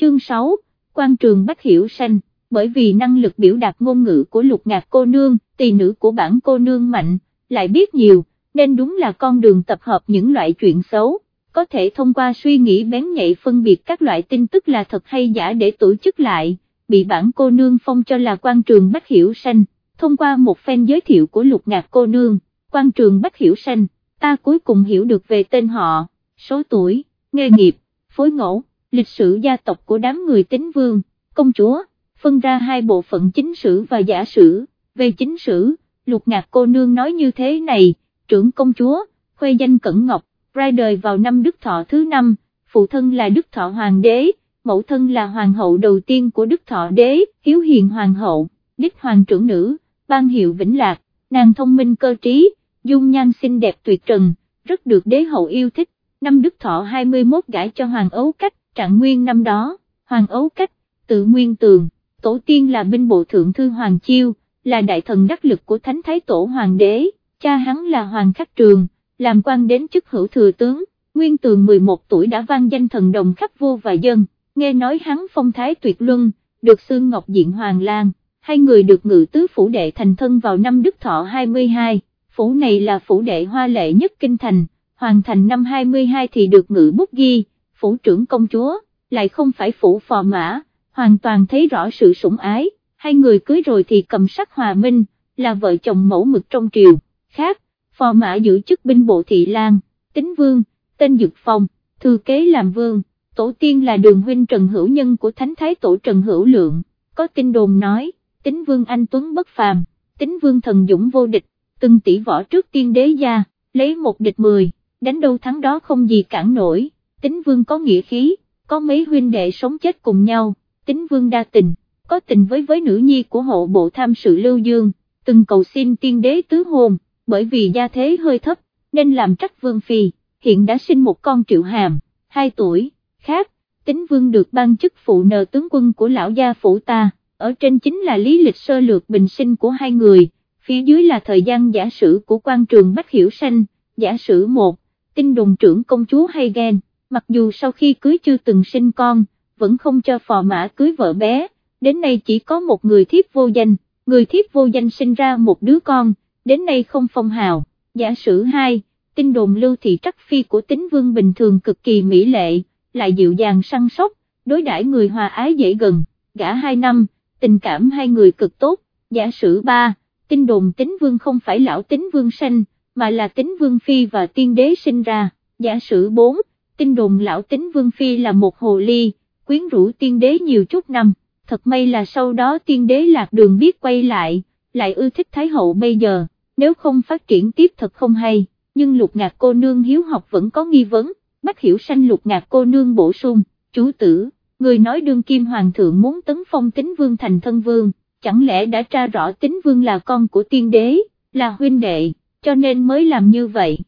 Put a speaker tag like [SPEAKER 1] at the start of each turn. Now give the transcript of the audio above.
[SPEAKER 1] chương 6, quan trường Bách Hiểu Sanh, bởi vì năng lực biểu đạt ngôn ngữ của lục ngạc cô nương, tỳ nữ của bản cô nương mạnh, lại biết nhiều, nên đúng là con đường tập hợp những loại chuyện xấu, có thể thông qua suy nghĩ bén nhạy phân biệt các loại tin tức là thật hay giả để tổ chức lại, bị bản cô nương phong cho là quan trường Bách Hiểu Sanh, thông qua một phen giới thiệu của lục ngạc cô nương, quan trường Bách Hiểu Sanh, ta cuối cùng hiểu được về tên họ, số tuổi, nghề nghiệp, phối ngẫu, lịch sử gia tộc của đám người tính vương, công chúa, phân ra hai bộ phận chính sử và giả sử, về chính sử, lục ngạc cô nương nói như thế này, trưởng công chúa, khuê danh Cẩn Ngọc, ra đời vào năm Đức Thọ thứ năm, phụ thân là Đức Thọ Hoàng đế, mẫu thân là hoàng hậu đầu tiên của Đức Thọ đế, hiếu hiền hoàng hậu, đích hoàng trưởng nữ, ban hiệu vĩnh lạc, nàng thông minh cơ trí, dung nhan xinh đẹp tuyệt trần, rất được đế hậu yêu thích, năm Đức Thọ 21 gãi cho hoàng ấu cách, trạng nguyên năm đó, hoàng ấu cách, tự nguyên tường, tổ tiên là binh bộ thượng thư Hoàng Chiêu, là đại thần đắc lực của Thánh Thái Tổ Hoàng đế, cha hắn là Hoàng Khắc Trường, làm quan đến chức hữu thừa tướng, nguyên tường 11 tuổi đã vang danh thần đồng khắp vua và dân, nghe nói hắn phong thái tuyệt luân, được xương ngọc diện Hoàng Lan, hai người được ngự tứ phủ đệ thành thân vào năm Đức Thọ 22, phủ này là phủ đệ hoa lệ nhất kinh thành, hoàn thành năm 22 thì được ngự bút ghi, phủ trưởng công chúa, lại không phải phủ phò mã, hoàn toàn thấy rõ sự sủng ái, hai người cưới rồi thì cầm sắc hòa minh, là vợ chồng mẫu mực trong triều, khác, phò mã giữ chức binh bộ thị lang, tính vương, tên Dực Phong, thư kế làm vương, tổ tiên là đường huynh Trần Hữu Nhân của Thánh Thái Tổ Trần Hữu Lượng, có tin đồn nói, tính vương anh Tuấn bất phàm, tính vương thần dũng vô địch, từng tỷ võ trước tiên đế gia, lấy một địch mười, đánh đâu thắng đó không gì cản nổi, tính vương có nghĩa khí, có mấy huynh đệ sống chết cùng nhau, tính vương đa tình, có tình với với nữ nhi của hộ bộ tham sự Lưu Dương, từng cầu xin tiên đế tứ hôn, bởi vì gia thế hơi thấp, nên làm trách vương phi, hiện đã sinh một con triệu hàm, 2 tuổi, khác, tính vương được ban chức phụ nờ tướng quân của lão gia phủ ta, ở trên chính là lý lịch sơ lược bình sinh của hai người, phía dưới là thời gian giả sử của quan trường Bách Hiểu Sanh, giả sử 1, tin đồn trưởng công chúa hay ghen, mặc dù sau khi cưới chưa từng sinh con, vẫn không cho phò mã cưới vợ bé, đến nay chỉ có một người thiếp vô danh, người thiếp vô danh sinh ra một đứa con, đến nay không phong hào, giả sử hai, tin đồn lưu thị trắc phi của tính vương bình thường cực kỳ mỹ lệ, lại dịu dàng săn sóc, đối đãi người hòa ái dễ gần, gã hai năm, tình cảm hai người cực tốt, giả sử ba, tin đồn tính vương không phải lão tính vương sanh, mà là tính vương phi và tiên đế sinh ra, giả sử bốn tin đồn lão tính vương phi là một hồ ly, quyến rũ tiên đế nhiều chút năm, thật may là sau đó tiên đế lạc đường biết quay lại, lại ưa thích thái hậu bây giờ, nếu không phát triển tiếp thật không hay, nhưng lục ngạc cô nương hiếu học vẫn có nghi vấn, bách hiểu sanh lục ngạc cô nương bổ sung, chú tử, người nói đương kim hoàng thượng muốn tấn phong tính vương thành thân vương, chẳng lẽ đã tra rõ tính vương là con của tiên đế, là huynh đệ, cho nên mới làm như vậy.